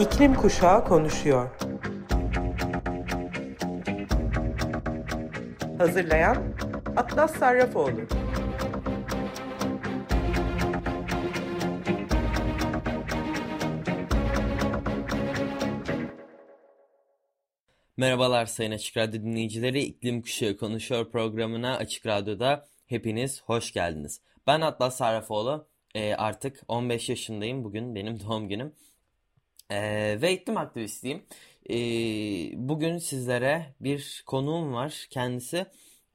İklim Kuşağı konuşuyor. Hazırlayan Atlas Sarrafoğlu. Merhabalar Sayın Açık Radyo dinleyicileri. İklim Kuşağı Konuşuyor programına Açık Radyo'da hepiniz hoş geldiniz. Ben Atlas Sarrafoğlu. E, artık 15 yaşındayım. Bugün benim doğum günüm. E, ve iklim aktivistiyim. E, bugün sizlere bir konuğum var. Kendisi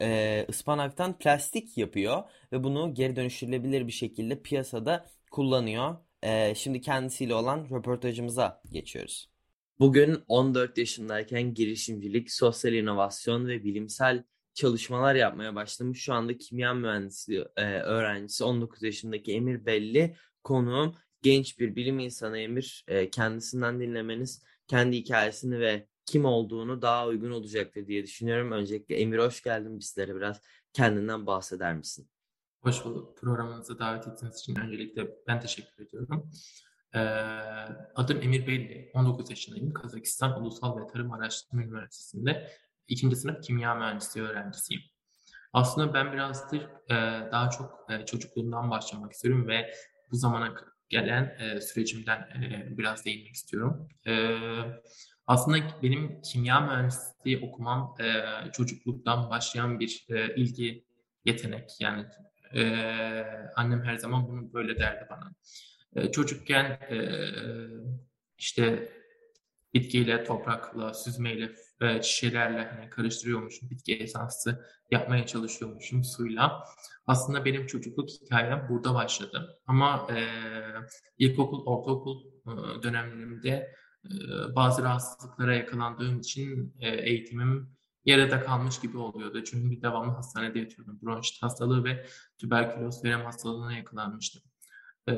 e, ıspanaktan plastik yapıyor ve bunu geri dönüştürülebilir bir şekilde piyasada kullanıyor. E, şimdi kendisiyle olan röportajımıza geçiyoruz. Bugün 14 yaşındayken girişimcilik, sosyal inovasyon ve bilimsel çalışmalar yapmaya başlamış. Şu anda kimya mühendisliği e, öğrencisi 19 yaşındaki Emir Belli konuğum. Genç bir bilim insanı Emir. E, kendisinden dinlemeniz kendi hikayesini ve kim olduğunu daha uygun olacaktır diye düşünüyorum. Öncelikle Emir hoş geldin. Bizlere biraz kendinden bahseder misin? Hoş bulduk. Programınıza davet ettiğiniz için öncelikle ben teşekkür ediyorum. Ee, adım Emir Belli. 19 yaşındayım. Kazakistan Ulusal ve Tarım Araştırma Üniversitesi'nde ikinci sınıf kimya mühendisliği öğrencisiyim. Aslında ben birazdır e, daha çok e, çocukluğumdan başlamak istiyorum ve bu zamana gelen e, sürecimden e, biraz değinmek istiyorum. E, aslında benim kimya mühendisliği okumam e, çocukluktan başlayan bir e, ilgi, yetenek. Yani e, annem her zaman bunu böyle derdi bana. E, çocukken e, işte bitkiyle, toprakla, süzmeyle şişelerle hani karıştırıyormuşum. Bitki esansı yapmaya çalışıyormuşum suyla. Aslında benim çocukluk hikayem burada başladı. Ama e, ilkokul, ortaokul e, dönemlerimde e, bazı rahatsızlıklara yakalandığım için e, eğitimim yarıda kalmış gibi oluyordu. Çünkü bir devamlı hastanede yatıyordum. Bronşit hastalığı ve tüberküloz verem hastalığına yakalanmıştım. E,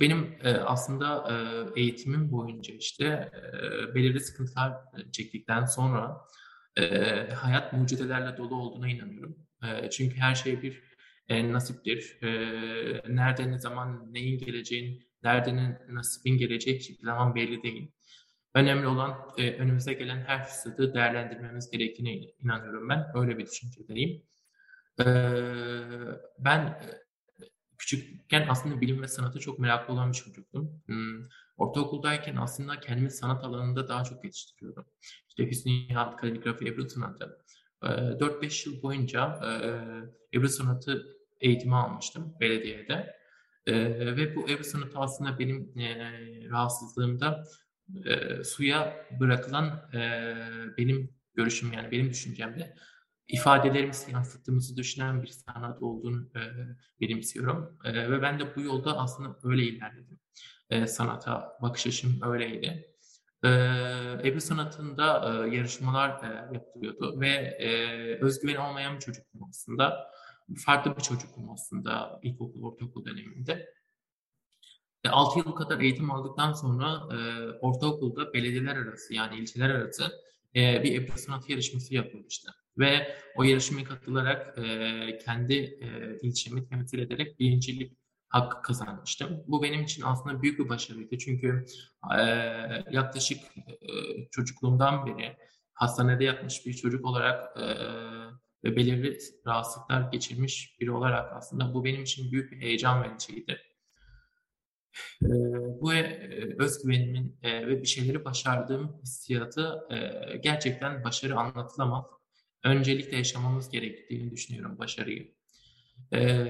benim e, aslında e, eğitimim boyunca işte e, belirli sıkıntılar çektikten sonra e, hayat mucizelerle dolu olduğuna inanıyorum. E, çünkü her şey bir e, nasiptir. E, nerede ne zaman neyin geleceğin, nerede ne nasibin geleceği hiçbir zaman belli değil. Önemli olan e, önümüze gelen her fırsatı değerlendirmemiz gerektiğine inanıyorum ben. Öyle bir düşüncedeyim. E, ben küçükken aslında bilim ve sanata çok meraklı olan bir çocuktum. Hmm, ortaokuldayken aslında kendimi sanat alanında daha çok geliştiriyordum. İşte Hüsnü Nihat, kaligrafi, ebru sanatı. 4-5 yıl boyunca ebru sanatı eğitimi almıştım belediyede. Ve bu ebru sanatı aslında benim rahatsızlığımda suya bırakılan benim görüşüm yani benim düşüncemde ifadelerimizi yansıttığımızı düşünen bir sanat olduğunu e, benimsiyorum. E, ve ben de bu yolda aslında öyle ilerledim. E, sanata bakış açım öyleydi. E, Ebru sanatında e, yarışmalar e, yapılıyordu ve e, özgüveni olmayan bir çocuktum aslında. Farklı bir çocuktum aslında ilkokul, ortaokul döneminde. 6 yıl kadar eğitim aldıktan sonra e, ortaokulda belediyeler arası yani ilçeler arası e, bir Ebru sanatı yarışması yapılmıştı. Ve o yarışmaya katılarak e, kendi e, ilçemi temsil ederek birincilik hakkı kazanmıştım. Bu benim için aslında büyük bir başarıydı. Çünkü e, yaklaşık e, çocukluğumdan beri hastanede yatmış bir çocuk olarak e, ve belirli rahatsızlıklar geçirmiş biri olarak aslında bu benim için büyük bir heyecan vericiydi. E, bu e, özgüvenimin e, ve bir şeyleri başardığım hissiyatı e, gerçekten başarı anlatılamaz öncelikle yaşamamız gerektiğini düşünüyorum başarıyı. Ee,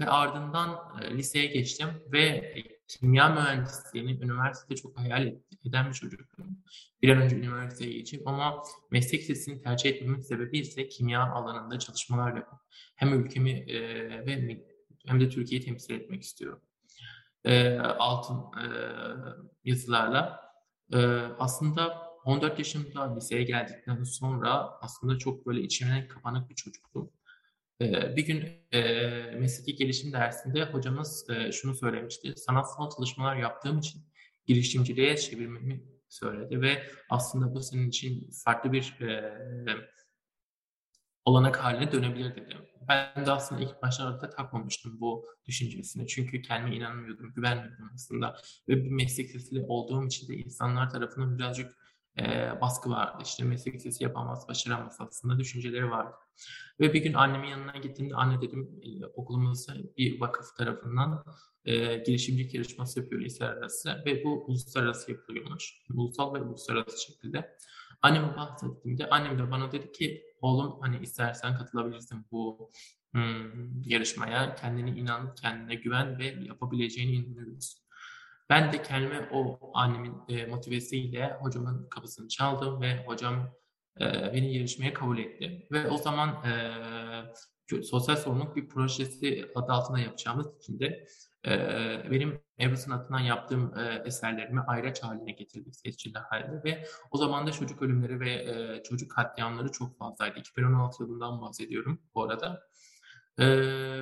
ve ardından e, liseye geçtim ve kimya mühendisliğini üniversitede çok hayal eden bir çocuktum. Bir an önce üniversiteye geçip ama meslek lisesini tercih etmemin sebebi ise kimya alanında çalışmalar yapıp hem ülkemi e, ve hem de Türkiye'yi temsil etmek istiyorum. E, altın e, yazılarla. E, aslında 14 yaşımda liseye geldikten sonra aslında çok böyle içimden kapanık bir çocuktum. Ee, bir gün e, mesleki gelişim dersinde hocamız e, şunu söylemişti. Sanatsal çalışmalar yaptığım için girişimciliğe çevirmemi söyledi ve aslında bu senin için farklı bir e, olanak haline dönebilir dedi. Ben de aslında ilk başlarda takmamıştım bu düşüncesini. Çünkü kendime inanmıyordum, güvenmiyordum aslında. Ve bir meslek olduğum için de insanlar tarafından birazcık e, baskı vardı. İşte meslek sesi yapamaz, başaramaz aslında düşünceleri vardı. Ve bir gün annemin yanına gittiğimde anne dedim e, okulumuzda bir vakıf tarafından e, girişimcilik yarışması yapıyor lise arası ve bu uluslararası yapılıyormuş. Ulusal ve uluslararası şekilde. Anneme bahsettiğimde annem de bana dedi ki oğlum hani istersen katılabilirsin bu hmm, yarışmaya. Kendine inan, kendine güven ve yapabileceğine inanıyoruz. Ben de kendime o annemin e, motivesiyle hocamın kapısını çaldım ve hocam e, beni yarışmaya kabul etti. Ve o zaman e, sosyal sorumluluk bir projesi adı altında yapacağımız için de e, benim Ebru Sanatı'ndan yaptığım e, eserlerimi ayraç haline getirdik seçili halde ve o zaman da çocuk ölümleri ve e, çocuk katliamları çok fazlaydı. 2016 yılından bahsediyorum bu arada. Ee,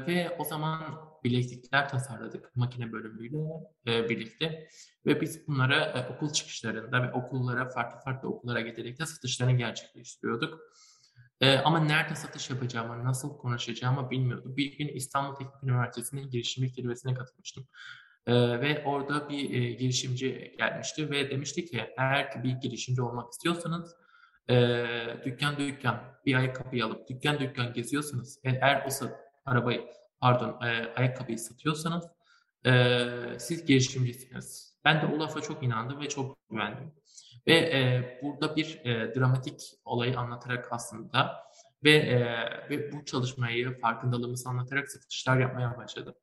ve o zaman bileklikler tasarladık makine bölümüyle e, birlikte ve biz bunlara e, okul çıkışlarında ve okullara farklı farklı okullara giderek de satışlarını gerçekleştiriyorduk. E, ama nerede satış yapacağımı, nasıl konuşacağımı bilmiyordum. Bir gün İstanbul Teknik Üniversitesi'nin girişimcilik zirvesine katılmıştım. E, ve orada bir e, girişimci gelmişti ve demişti ki eğer bir girişimci olmak istiyorsanız e, dükkan dükkan bir ayakkabı alıp dükkan dükkan geziyorsanız eğer o arabayı pardon e, ayakkabıyı satıyorsanız e, siz girişimcisiniz. Ben de o lafa çok inandım ve çok güvendim. Ve e, burada bir e, dramatik olayı anlatarak aslında ve, e, ve bu çalışmayı farkındalığımızı anlatarak satışlar yapmaya başladım.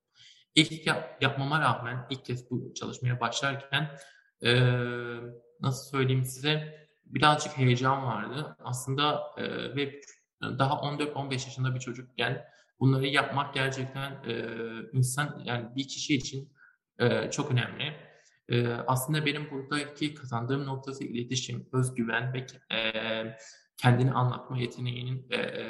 İlk yap, yapmama rağmen ilk kez bu çalışmaya başlarken e, nasıl söyleyeyim size birazcık heyecan vardı. Aslında e, ve daha 14-15 yaşında bir çocukken Bunları yapmak gerçekten e, insan yani bir kişi için e, çok önemli. E, aslında benim buradaki kazandığım noktası iletişim, özgüven ve e, kendini anlatma yeteneğinin e, e,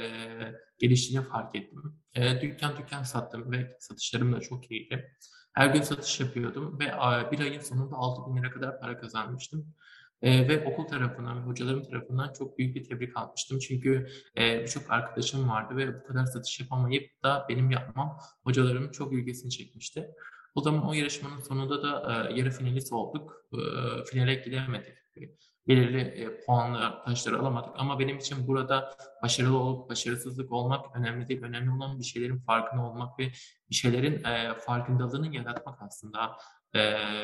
geliştiğini fark ettim. E, dükkan dükkan sattım ve satışlarım da çok iyiydi. Her gün satış yapıyordum ve bir ayın sonunda 6 bin lira kadar para kazanmıştım. E, ve okul tarafından ve hocalarım tarafından çok büyük bir tebrik almıştım. Çünkü e, birçok arkadaşım vardı ve bu kadar satış yapamayıp da benim yapmam hocalarımın çok ilgisini çekmişti. O zaman o yarışmanın sonunda da e, yarı finalist olduk. E, finale gidemedik. Belirli e, puanlar, taşları alamadık. Ama benim için burada başarılı olup başarısızlık olmak önemli değil. Önemli olan bir şeylerin farkında olmak ve bir şeylerin e, farkındalığını yaratmak aslında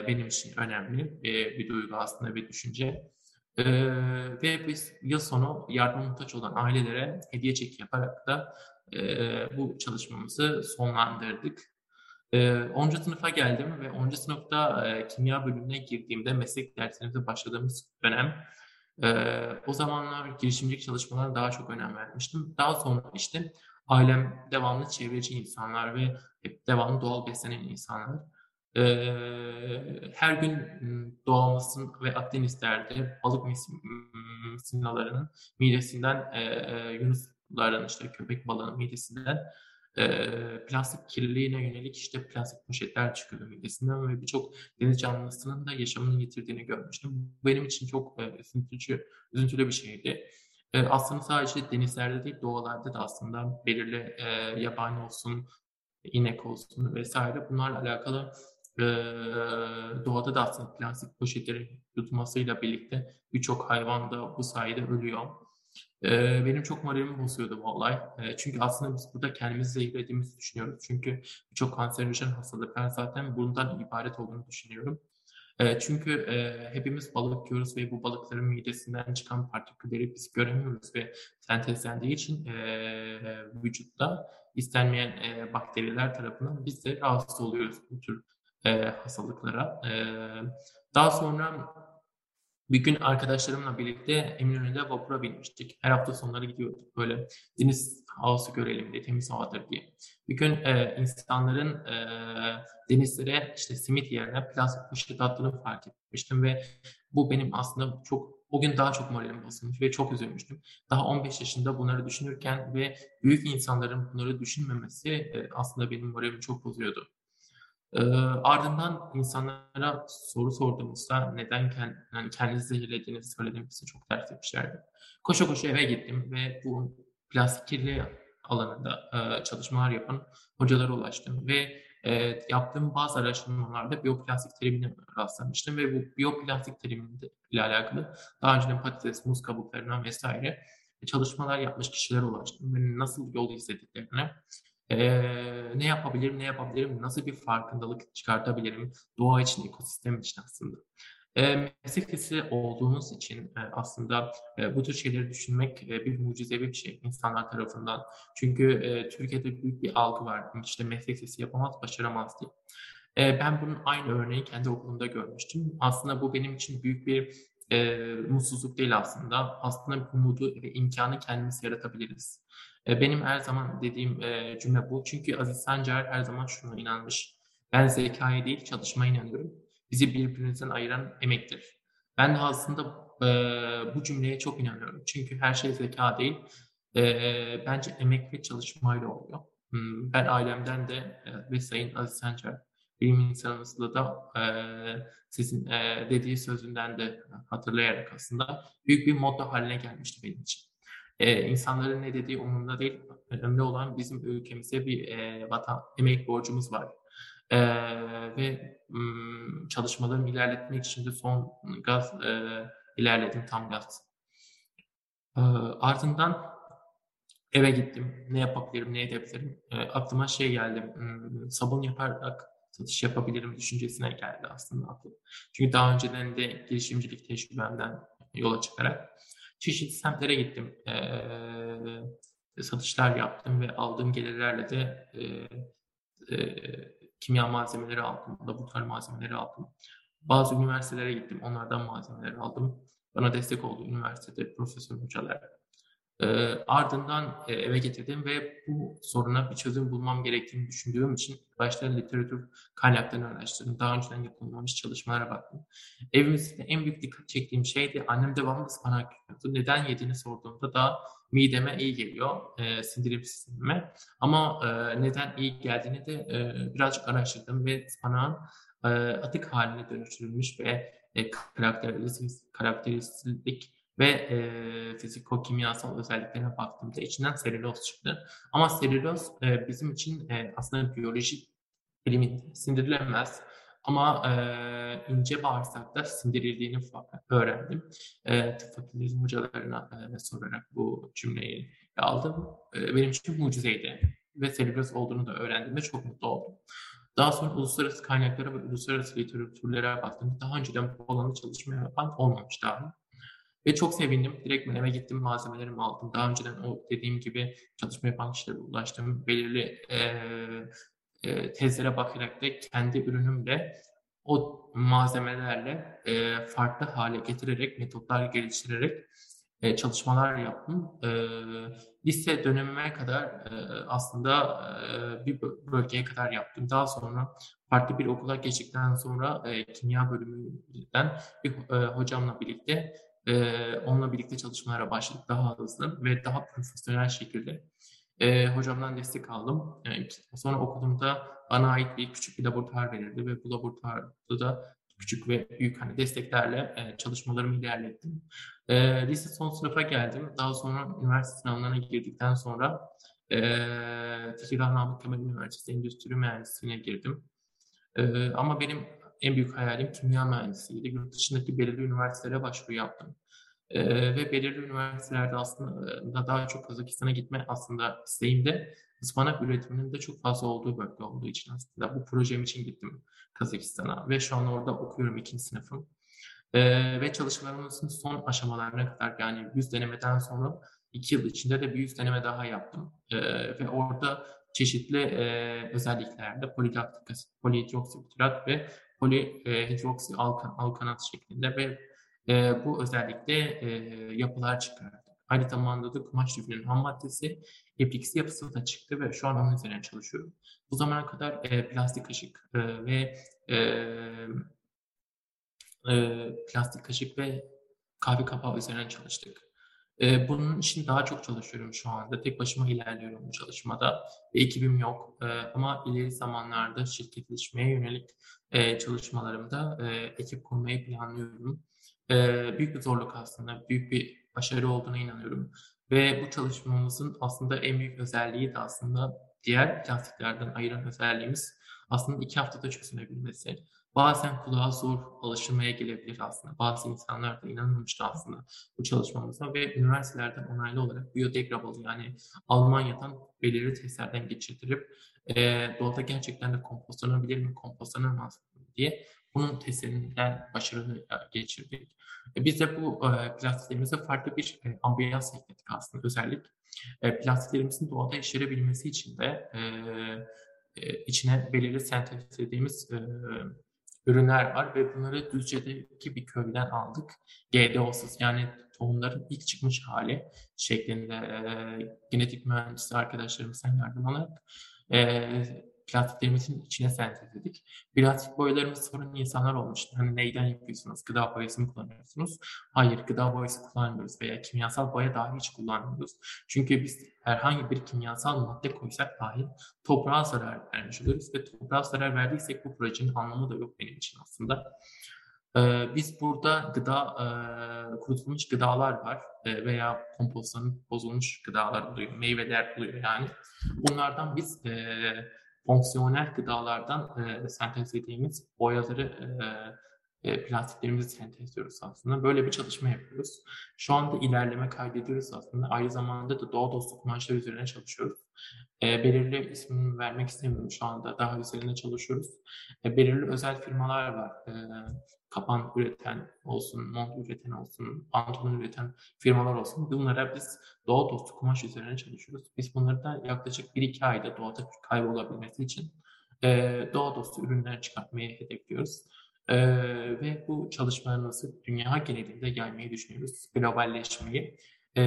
benim için önemli bir duygu aslında bir düşünce. ve biz yıl sonu yardım muhtaç olan ailelere hediye çeki yaparak da bu çalışmamızı sonlandırdık. 10. sınıfa geldim ve 10. sınıfta kimya bölümüne girdiğimde meslek derslerimize başladığımız dönem o zamanlar girişimcilik çalışmalarına daha çok önem vermiştim. Daha sonra işte ailem devamlı çevreci insanlar ve hep devamlı doğal beslenen insanlar. Her gün doğamızın ve Akdenizlerde balık misinalarının midesinden, yunusların işte köpek balığının midesinden plastik kirliliğine yönelik işte plastik poşetler çıkıyor midesinden ve birçok deniz canlısının da yaşamını yitirdiğini görmüştüm. Bu benim için çok üzüntülü, üzüntülü bir şeydi. Aslında sadece denizlerde değil doğalarda da aslında belirli yabani olsun, inek olsun vesaire bunlarla alakalı doğada da aslında plastik poşetlerin yutmasıyla birlikte birçok hayvan da bu sayede ölüyor. benim çok moralimi bozuyordu bu olay. çünkü aslında biz burada kendimizi zehirlediğimizi düşünüyoruz. Çünkü birçok kanserojen hastalıklar zaten bundan ibaret olduğunu düşünüyorum. çünkü hepimiz balık yiyoruz ve bu balıkların midesinden çıkan partikülleri biz göremiyoruz ve sentezlendiği için vücutta istenmeyen bakteriler tarafından biz de rahatsız oluyoruz bu tür e, hastalıklara. E, daha sonra bir gün arkadaşlarımla birlikte Eminönü'nde vapura binmiştik. Her hafta sonları gidiyorduk böyle deniz havası görelim diye, temiz havadır diye. Bir gün e, insanların e, denizlere işte simit yerine plastik poşet attığını fark etmiştim ve bu benim aslında çok o gün daha çok moralim basılmış ve çok üzülmüştüm. Daha 15 yaşında bunları düşünürken ve büyük insanların bunları düşünmemesi e, aslında benim moralimi çok bozuyordu. E, ardından insanlara soru sorduğumuzda neden kend, yani kendinizi zehirlediğinizi söylediğimizde çok dert etmişlerdi. Koşa koşa eve gittim ve bu plastik kirli alanında e, çalışmalar yapan hocalara ulaştım ve e, yaptığım bazı araştırmalarda biyoplastik terimine rastlamıştım ve bu biyoplastik terimiyle alakalı daha önce patates, muz kabuklarından vesaire çalışmalar yapmış kişilere ulaştım ve nasıl yol izlediklerini, ne yapabilirim, ne yapabilirim, nasıl bir farkındalık çıkartabilirim doğa için, ekosistem için aslında. E, meslek lisesi olduğumuz için e, aslında e, bu tür şeyleri düşünmek e, bir mucizevi bir şey insanlar tarafından. Çünkü e, Türkiye'de büyük bir algı var. İşte meslek lisesi yapamaz, başaramaz diye. E, ben bunun aynı örneği kendi okulumda görmüştüm. Aslında bu benim için büyük bir e, mutsuzluk değil aslında. Aslında umudu ve imkanı kendimiz yaratabiliriz. Benim her zaman dediğim cümle bu. Çünkü Aziz Sancar her zaman şuna inanmış. Ben zekaya değil çalışmaya inanıyorum bizi birbirimizden ayıran emektir. Ben de aslında bu cümleye çok inanıyorum. Çünkü her şey zeka değil. Bence emek ve çalışmayla oluyor. Hmm, ben ailemden de ve Sayın Aziz Sancar bilim insanımızla da e, sizin e, dediği sözünden de hatırlayarak aslında büyük bir motto haline gelmişti benim için. E, insanların ne dediği umurumda değil. Önemli olan bizim ülkemize bir e, vatan, emek borcumuz var. E, ve çalışmalarımı ilerletmek için de son gaz e, ilerledim tam gaz. E, ardından eve gittim. Ne yapabilirim, ne edebilirim? E, aklıma şey geldi. Sabun yaparak satış yapabilirim düşüncesine geldi aslında aklım. Çünkü daha önceden de girişimcilik tecrübemden yola çıkarak çeşitli semtlere gittim. E, satışlar yaptım ve aldığım gelirlerle de e, e, kimya malzemeleri aldım, laboratuvar malzemeleri aldım. Bazı üniversitelere gittim, onlardan malzemeleri aldım. Bana destek oldu üniversitede profesör hocalar. E, ardından e, eve getirdim ve bu soruna bir çözüm bulmam gerektiğini düşündüğüm için başta literatür kaynaklarını araştırdım. Daha önceden yapılmamış çalışmalara baktım. Evimizde en büyük dikkat çektiğim şey de annem devamlı ıspanak yiyordu. Neden yediğini sorduğumda da mideme iyi geliyor, e, sindirim sistemime. Ama e, neden iyi geldiğini de e, birazcık araştırdım ve ıspanağın e, atık haline dönüştürülmüş ve e, karakteristik, karakteristik ve e, fiziko-kimyasal özelliklerine baktığımda içinden selüloz çıktı. Ama selüloz e, bizim için e, aslında biyolojik bilimin sindirilemez ama e, ince bağırsakta sindirildiğini öğrendim. E, tıp fakültesi hocalarına e, sorarak bu cümleyi aldım. E, benim için mucizeydi ve selüloz olduğunu da öğrendiğimde çok mutlu oldum. Daha sonra uluslararası kaynaklara ve uluslararası literatürlere baktım. Daha önceden bu alanda çalışma yapan olmamış daha. Ve çok sevindim. Direkt ben eve gittim, malzemelerimi aldım. Daha önceden o dediğim gibi çalışma yapan kişilere ulaştım. Belirli e, e, tezlere bakarak da kendi ürünümle o malzemelerle e, farklı hale getirerek, metotlar geliştirerek e, çalışmalar yaptım. E, lise dönemime kadar e, aslında e, bir bölgeye kadar yaptım. Daha sonra farklı bir okula geçtikten sonra e, kimya bölümünden bir e, hocamla birlikte e, onunla birlikte çalışmalara başladık daha hızlı ve daha profesyonel şekilde. E, hocamdan destek aldım. Yani sonra okulumda bana ait bir küçük bir laboratuvar verildi ve bu laboratuvarda da küçük ve büyük hani desteklerle e, çalışmalarımı ilerlettim. E, lise son sınıfa geldim. Daha sonra üniversite sınavlarına girdikten sonra e, Tekirdağ Namık Kemal Üniversitesi Endüstri Mühendisliğine girdim. E, ama benim en büyük hayalim kimya mühendisiydi. Yurt dışındaki belirli üniversitelere başvuru yaptım. Ee, ve belirli üniversitelerde aslında daha çok Kazakistan'a gitme aslında isteğimde ıspanak üretiminin de çok fazla olduğu bölge olduğu için aslında bu projem için gittim Kazakistan'a ve şu an orada okuyorum ikinci sınıfım. Ee, ve çalışmalarımızın son aşamalarına kadar yani 100 denemeden sonra 2 yıl içinde de bir 100 deneme daha yaptım. Ee, ve orada çeşitli e, özelliklerde polihidroksibutirat ve polihidroksi alkan, alkanat şeklinde ve e, bu özellikle e, yapılar çıkardı. Aynı zamanda da kumaş lifinin ham maddesi epliksi yapısı da çıktı ve şu an onun üzerine çalışıyorum. Bu zamana kadar e, plastik kaşık e, ve e, e, plastik kaşık ve kahve kapağı üzerine çalıştık. E, bunun için daha çok çalışıyorum şu anda. Tek başıma ilerliyorum bu çalışmada. Bir ekibim yok. E, ama ileri zamanlarda şirketleşmeye yönelik e, çalışmalarımda e, ekip kurmayı planlıyorum. E, büyük bir zorluk aslında. Büyük bir başarı olduğuna inanıyorum. Ve bu çalışmamızın aslında en büyük özelliği de aslında diğer plastiklerden ayıran özelliğimiz aslında iki haftada çözülebilmesi. Bazen kulağa zor alışılmaya gelebilir aslında. Bazı insanlar da inanmamıştı aslında bu çalışmamıza ve üniversitelerden onaylı olarak biodegradable yani Almanya'dan belirli testlerden geçirtilip e, doğada gerçekten de kompostlanabilir mi, kompostlanamaz mı diye bunun testlerinden başarılı geçirdik. E, biz de bu e, plastiklerimize farklı bir e, ambiyans ekledik aslında özellik. E, plastiklerimizin doğada işleyebilmesi için de e, içine belirli sentezlediğimiz e, ürünler var ve bunları Düzce'deki bir köyden aldık. GDO'suz yani tohumların ilk çıkmış hali şeklinde e, genetik mühendisi arkadaşlarımızdan yardım alarak e, plastiklerimizin içine sentezledik. Plastik boyalarımız sorun insanlar olmuştu. Hani neyden yapıyorsunuz? Gıda boyası mı kullanıyorsunuz? Hayır, gıda boyası kullanmıyoruz veya kimyasal boya dahi hiç kullanmıyoruz. Çünkü biz herhangi bir kimyasal madde koysak dahi toprağa zarar vermiş oluruz ve toprağa zarar verdiysek bu projenin anlamı da yok benim için aslında. Ee, biz burada gıda, e, kurutulmuş gıdalar var e, veya kompostlanıp bozulmuş gıdalar oluyor, meyveler oluyor yani. Bunlardan biz e, fonksiyonel gıdalardan e, sentezlediğimiz boyaları e, e, plastiklerimizi sentezliyoruz aslında. Böyle bir çalışma yapıyoruz. Şu anda ilerleme kaydediyoruz aslında. Aynı zamanda da doğa dostu kumaşlar üzerine çalışıyoruz. E, belirli ismini vermek istemiyorum şu anda. Daha üzerine çalışıyoruz. E, belirli özel firmalar var. E, kapan üreten olsun, mont üreten olsun, pantolon üreten firmalar olsun. Bunlara biz doğa dostu kumaş üzerine çalışıyoruz. Biz bunları da yaklaşık 1-2 ayda doğada kaybolabilmesi için e, doğa dostu ürünler çıkartmayı hedefliyoruz. E, ve bu çalışmalarımızı dünya genelinde yaymayı düşünüyoruz. Globalleşmeyi. E,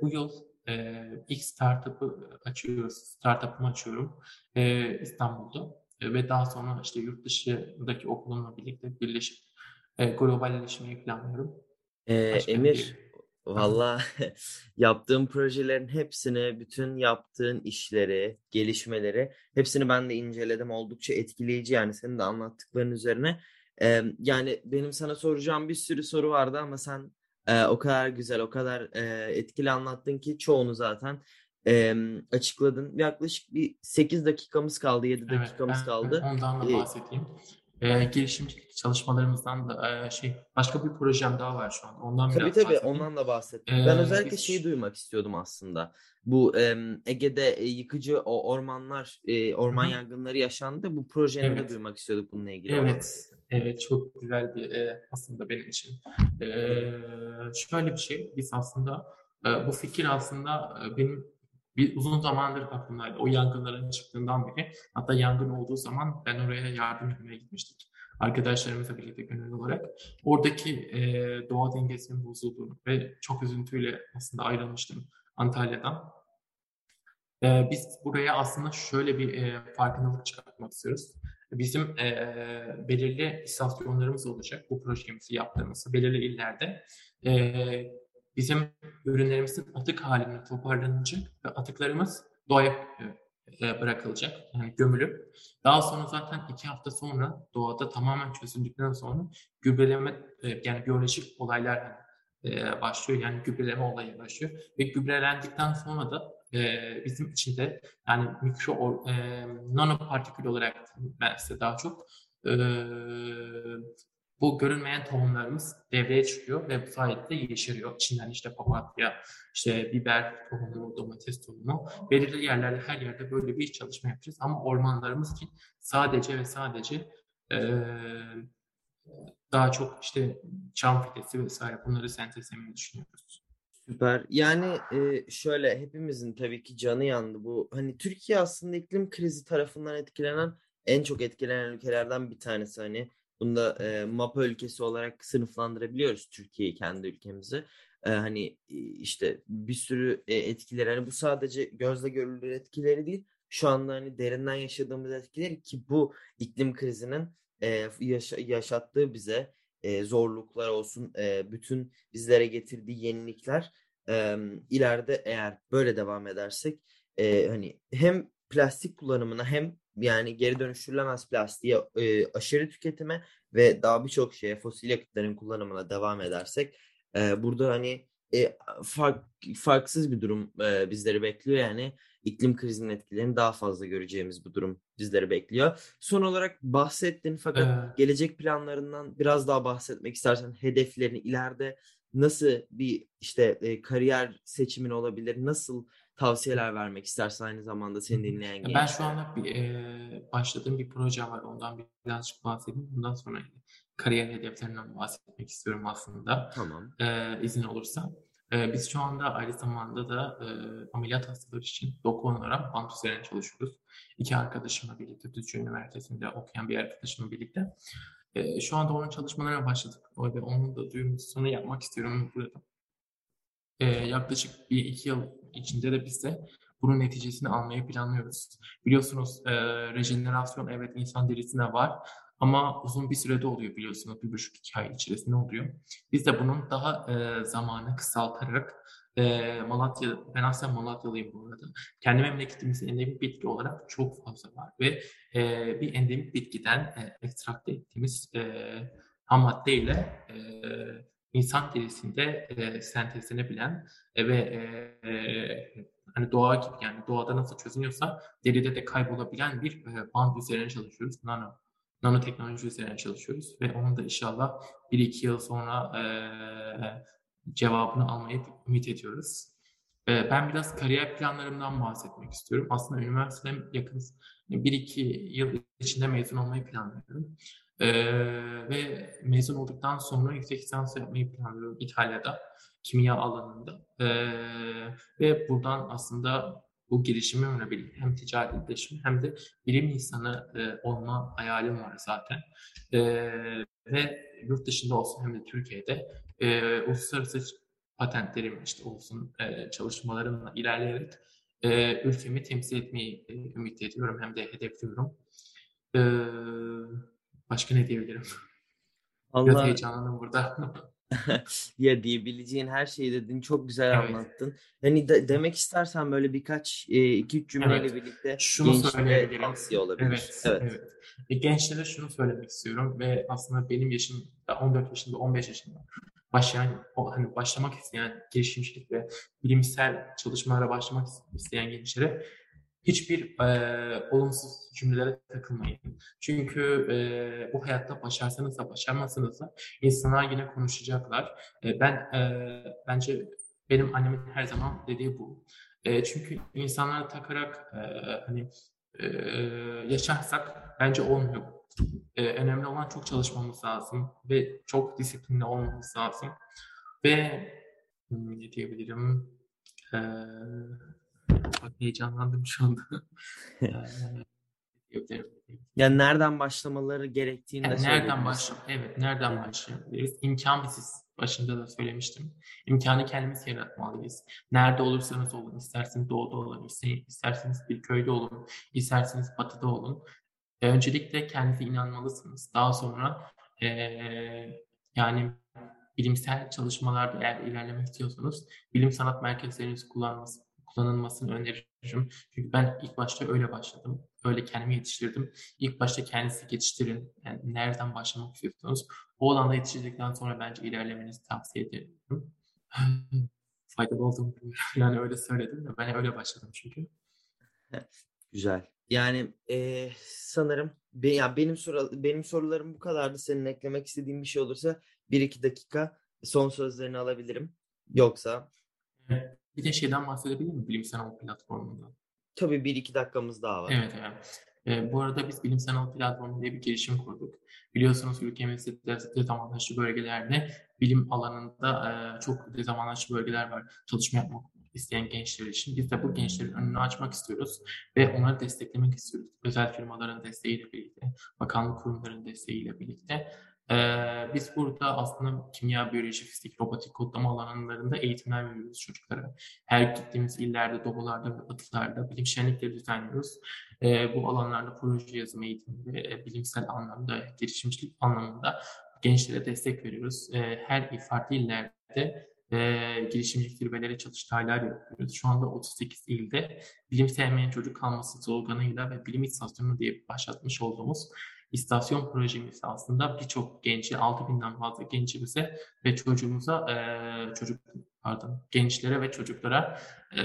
bu yıl e, ilk startup'ı açıyoruz. Startup'ımı açıyorum e, İstanbul'da ve daha sonra işte yurt dışındaki okulumla birlikte birleşip e, globalleşmeyi planlıyorum. Ee, Emir, valla yaptığım projelerin hepsini, bütün yaptığın işleri, gelişmeleri hepsini ben de inceledim. Oldukça etkileyici yani senin de anlattıkların üzerine. Ee, yani benim sana soracağım bir sürü soru vardı ama sen e, o kadar güzel, o kadar e, etkili anlattın ki çoğunu zaten e, açıkladın. Yaklaşık bir 8 dakikamız kaldı, 7 evet, dakikamız ben, kaldı. ondan da bahsedeyim. Ee, girişimcilik çalışmalarımızdan da e, şey başka bir projem daha var şu an. Ondan tabii biraz tabii bahsedeyim. ondan da bahsettim. Ee, ben özellikle biz... şeyi duymak istiyordum aslında. Bu e, Ege'de e, yıkıcı o ormanlar, e, orman Hı-hı. yangınları yaşandı. Bu projeyi evet. de duymak istiyorduk bununla ilgili. Evet. Evet çok güzel bir e, aslında benim için. E, şöyle bir şey biz aslında e, bu fikir aslında e, benim bir uzun zamandır aklımdaydı. O yangınların çıktığından beri. Hatta yangın olduğu zaman ben oraya yardım etmeye gitmiştik. Arkadaşlarımızla birlikte gönüllü olarak. Oradaki e, doğa dengesinin bozulduğunu ve çok üzüntüyle aslında ayrılmıştım Antalya'dan. E, biz buraya aslında şöyle bir e, farkındalık çıkartmak istiyoruz. Bizim e, belirli istasyonlarımız olacak bu projemizi yaptığımız belirli illerde. E, bizim ürünlerimizin atık halinde toparlanacak ve atıklarımız doğaya e, bırakılacak. Yani gömülüp daha sonra zaten iki hafta sonra doğada tamamen çözüldükten sonra gübreleme e, yani biyolojik olaylar e, başlıyor. Yani gübreleme olayı başlıyor ve gübrelendikten sonra da bizim içinde yani mikro nanopartikül olarak ben size daha çok bu görünmeyen tohumlarımız devreye çıkıyor ve bu sayede yeşeriyor. İçinden işte papatya, işte biber tohumu, domates tohumu. Belirli yerlerde her yerde böyle bir çalışma yapacağız. Ama ormanlarımız için sadece ve sadece e, daha çok işte çam fidesi vesaire bunları sentezlemeyi düşünüyoruz. Süper. Yani e, şöyle hepimizin tabii ki canı yandı bu. Hani Türkiye aslında iklim krizi tarafından etkilenen en çok etkilenen ülkelerden bir tanesi. Hani Bunda e, MAPA ülkesi olarak sınıflandırabiliyoruz Türkiye'yi kendi ülkemizi. E, hani işte bir sürü e, etkileri hani bu sadece gözle görülür etkileri değil. Şu anda hani derinden yaşadığımız etkileri ki bu iklim krizinin e, yaşa, yaşattığı bize e, zorluklar olsun, e, bütün bizlere getirdiği yenilikler e, ileride eğer böyle devam edersek e, hani hem plastik kullanımına hem yani geri dönüştürülemez plastiğe e, aşırı tüketime ve daha birçok şeye fosil yakıtların kullanımına devam edersek e, burada hani e, fark, farksız bir durum e, bizleri bekliyor. Yani iklim krizinin etkilerini daha fazla göreceğimiz bu durum bizleri bekliyor. Son olarak bahsettin fakat Ee, gelecek planlarından biraz daha bahsetmek istersen hedeflerini ileride nasıl bir işte e, kariyer seçimin olabilir? Nasıl tavsiyeler vermek istersen aynı zamanda seni dinleyen Ya Ben şu anda bir, e, başladığım bir proje var. Ondan birazcık bahsedeyim. Bundan sonra kariyer hedeflerinden bahsetmek istiyorum aslında. Tamam. E, izin olursa. E, biz şu anda aynı zamanda da e, ameliyat hastaları için doktor olarak bant üzerine çalışıyoruz. İki arkadaşımla birlikte, Düzce Üniversitesi'nde okuyan bir arkadaşımla birlikte. E, şu anda onun çalışmalarına başladık. Ve onun da duyurusunu yapmak istiyorum burada. Ee, yaklaşık bir iki yıl içinde de biz de bunun neticesini almayı planlıyoruz. Biliyorsunuz e, rejenerasyon evet insan derisine var ama uzun bir sürede oluyor biliyorsunuz. Bir buçuk iki ay içerisinde oluyor. Biz de bunun daha e, zamanı kısaltarak e, Malatya, ben aslında Malatyalıyım bu arada. Kendi memleketimizde endemik bitki olarak çok fazla var ve e, bir endemik bitkiden e, ekstrakte ettiğimiz e, ham maddeyle e, insan derisinde e, sentezlenebilen e, ve e, e, hani doğa gibi yani doğada nasıl çözünüyorsa deride de kaybolabilen bir e, band üzerine çalışıyoruz. Nano nanoteknoloji üzerine çalışıyoruz ve onun da inşallah bir iki yıl sonra e, cevabını almayı ümit ediyoruz. E, ben biraz kariyer planlarımdan bahsetmek istiyorum. Aslında üniversiteden yakın bir iki yıl içinde mezun olmayı planlıyorum. Ee, ve mezun olduktan sonra yüksek lisans yapmayı planlıyorum İtalya'da kimya alanında. Ee, ve buradan aslında bu girişimimle birlikte hem ticari iletişim hem de bilim insanı e, olma hayalim var zaten. Ee, ve yurt dışında olsun hem de Türkiye'de e, uluslararası patentlerim işte olsun e, çalışmalarımla ilerleyerek e, ülkemi temsil etmeyi e, ümit ediyorum hem de hedefliyorum. Ee, başka ne diyebilirim? Biraz Allah heyecanlandım burada. ya diyebileceğin her şeyi dedin çok güzel Evet. anlattın. Hani de- demek istersen böyle birkaç e, iki üç cümleyle Evet. birlikte Şunu gençlere tavsiye olabilir. Evet, Evet. evet. E, gençlere şunu söylemek istiyorum ve aslında benim yaşım da 14 yaşında, 15 yaşında başlayan, o hani başlamak isteyen girişimcilik ve bilimsel çalışmalara başlamak isteyen gençlere hiçbir e, olumsuz cümlelere takılmayın. Çünkü e, bu hayatta başarsanız da başarmasanız da insanlar yine konuşacaklar. E, ben e, bence benim annemin her zaman dediği bu. E, çünkü insanlara takarak e, hani e, yaşarsak bence olmuyor. E, önemli olan çok çalışmamız lazım ve çok disiplinli olmamız lazım. Ve hmm, ne diyebilirim? E, bak heyecanlandım şu anda. Yani nereden başlamaları gerektiğini de Yani nereden söylediniz. başla? Evet, nereden başlayabiliriz? İmkan biziz. Başında da söylemiştim. İmkanı kendimiz yaratmalıyız. Nerede olursanız olun, isterseniz doğuda olun, isterseniz bir köyde olun, isterseniz batıda olun. E, öncelikle kendinize inanmalısınız. Daha sonra e, yani bilimsel çalışmalarda eğer ilerlemek istiyorsanız bilim sanat merkezlerinizi kullanması, kullanılmasını öneririm. Çünkü ben ilk başta öyle başladım. Öyle kendimi yetiştirdim. İlk başta kendinizi yetiştirin. Yani nereden başlamak istiyorsanız o alanda yetiştirdikten sonra bence ilerlemenizi tavsiye ederim. Faydalı bilmiyorum. Yani öyle söyledim de ben öyle başladım çünkü. Güzel. Yani e, sanırım be, ya benim soru, benim sorularım bu kadardı. Senin eklemek istediğin bir şey olursa bir iki dakika son sözlerini alabilirim. Yoksa Evet. Bir de şeyden bahsedebilir miyim Bilim Sanat platformundan? tabii bir iki dakikamız daha var. Evet, evet. Ee, bu arada biz Bilim Sanat Platformu diye bir girişim kurduk. Biliyorsunuz ülkemizde de- dezavantajlı bölgelerde bilim alanında e, çok dezavantajlı bölgeler var. Çalışma yapmak isteyen gençler için. Biz de bu gençlerin önünü açmak istiyoruz ve onları desteklemek istiyoruz. Özel firmaların desteğiyle birlikte, bakanlık kurumlarının desteğiyle birlikte. Ee, biz burada aslında kimya, biyoloji, fizik, robotik kodlama alanlarında eğitimler veriyoruz çocuklara. Her gittiğimiz illerde, dobularda ve atılarda bilim şenlikleri düzenliyoruz. Ee, bu alanlarda proje yazımı eğitimi ve e, bilimsel anlamda, girişimcilik anlamında gençlere destek veriyoruz. Ee, her farklı illerde e, girişimcilik zirveleri çalıştaylar yapıyoruz. Şu anda 38 ilde bilim sevmeyen çocuk kalması sloganıyla ve bilim istasyonu diye başlatmış olduğumuz istasyon projemiz aslında birçok genci, 6000'den fazla gencimize ve çocuğumuza, e, çocuk pardon, gençlere ve çocuklara e,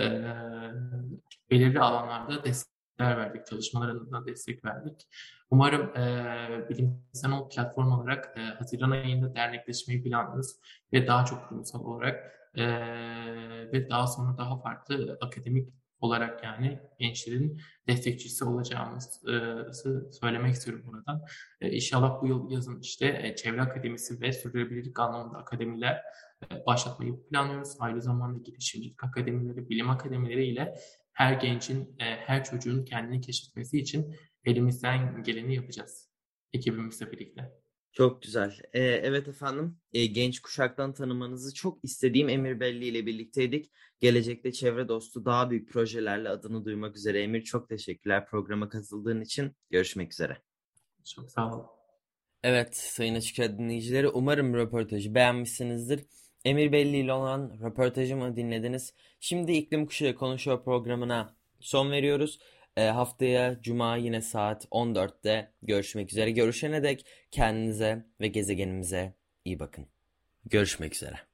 belirli alanlarda destekler verdik, çalışmalarına destek verdik. Umarım e, bilimsel o platform olarak e, Haziran ayında dernekleşmeyi planlıyoruz ve daha çok kurumsal olarak e, ve daha sonra daha farklı akademik olarak yani gençlerin destekçisi olacağımızı söylemek istiyorum buradan. E, inşallah bu yıl yazın işte e, Çevre Akademisi ve Sürdürülebilirlik anlamında akademiler e, başlatmayı planlıyoruz. Aynı zamanda girişimcilik akademileri, bilim akademileri ile her gencin, her çocuğun kendini keşfetmesi için elimizden geleni yapacağız ekibimizle birlikte. Çok güzel. Ee, evet efendim, e, genç kuşaktan tanımanızı çok istediğim Emir Belli ile birlikteydik. Gelecekte çevre dostu daha büyük projelerle adını duymak üzere Emir çok teşekkürler programa katıldığın için. Görüşmek üzere. Çok sağ olun. Evet sayın açık dinleyicileri umarım röportajı beğenmişsinizdir. Emir Belli ile olan röportajımı dinlediniz. Şimdi İklim Kuşağı Konuşuyor programına son veriyoruz. E, haftaya Cuma yine saat 14'te görüşmek üzere. Görüşene dek kendinize ve gezegenimize iyi bakın. Görüşmek üzere.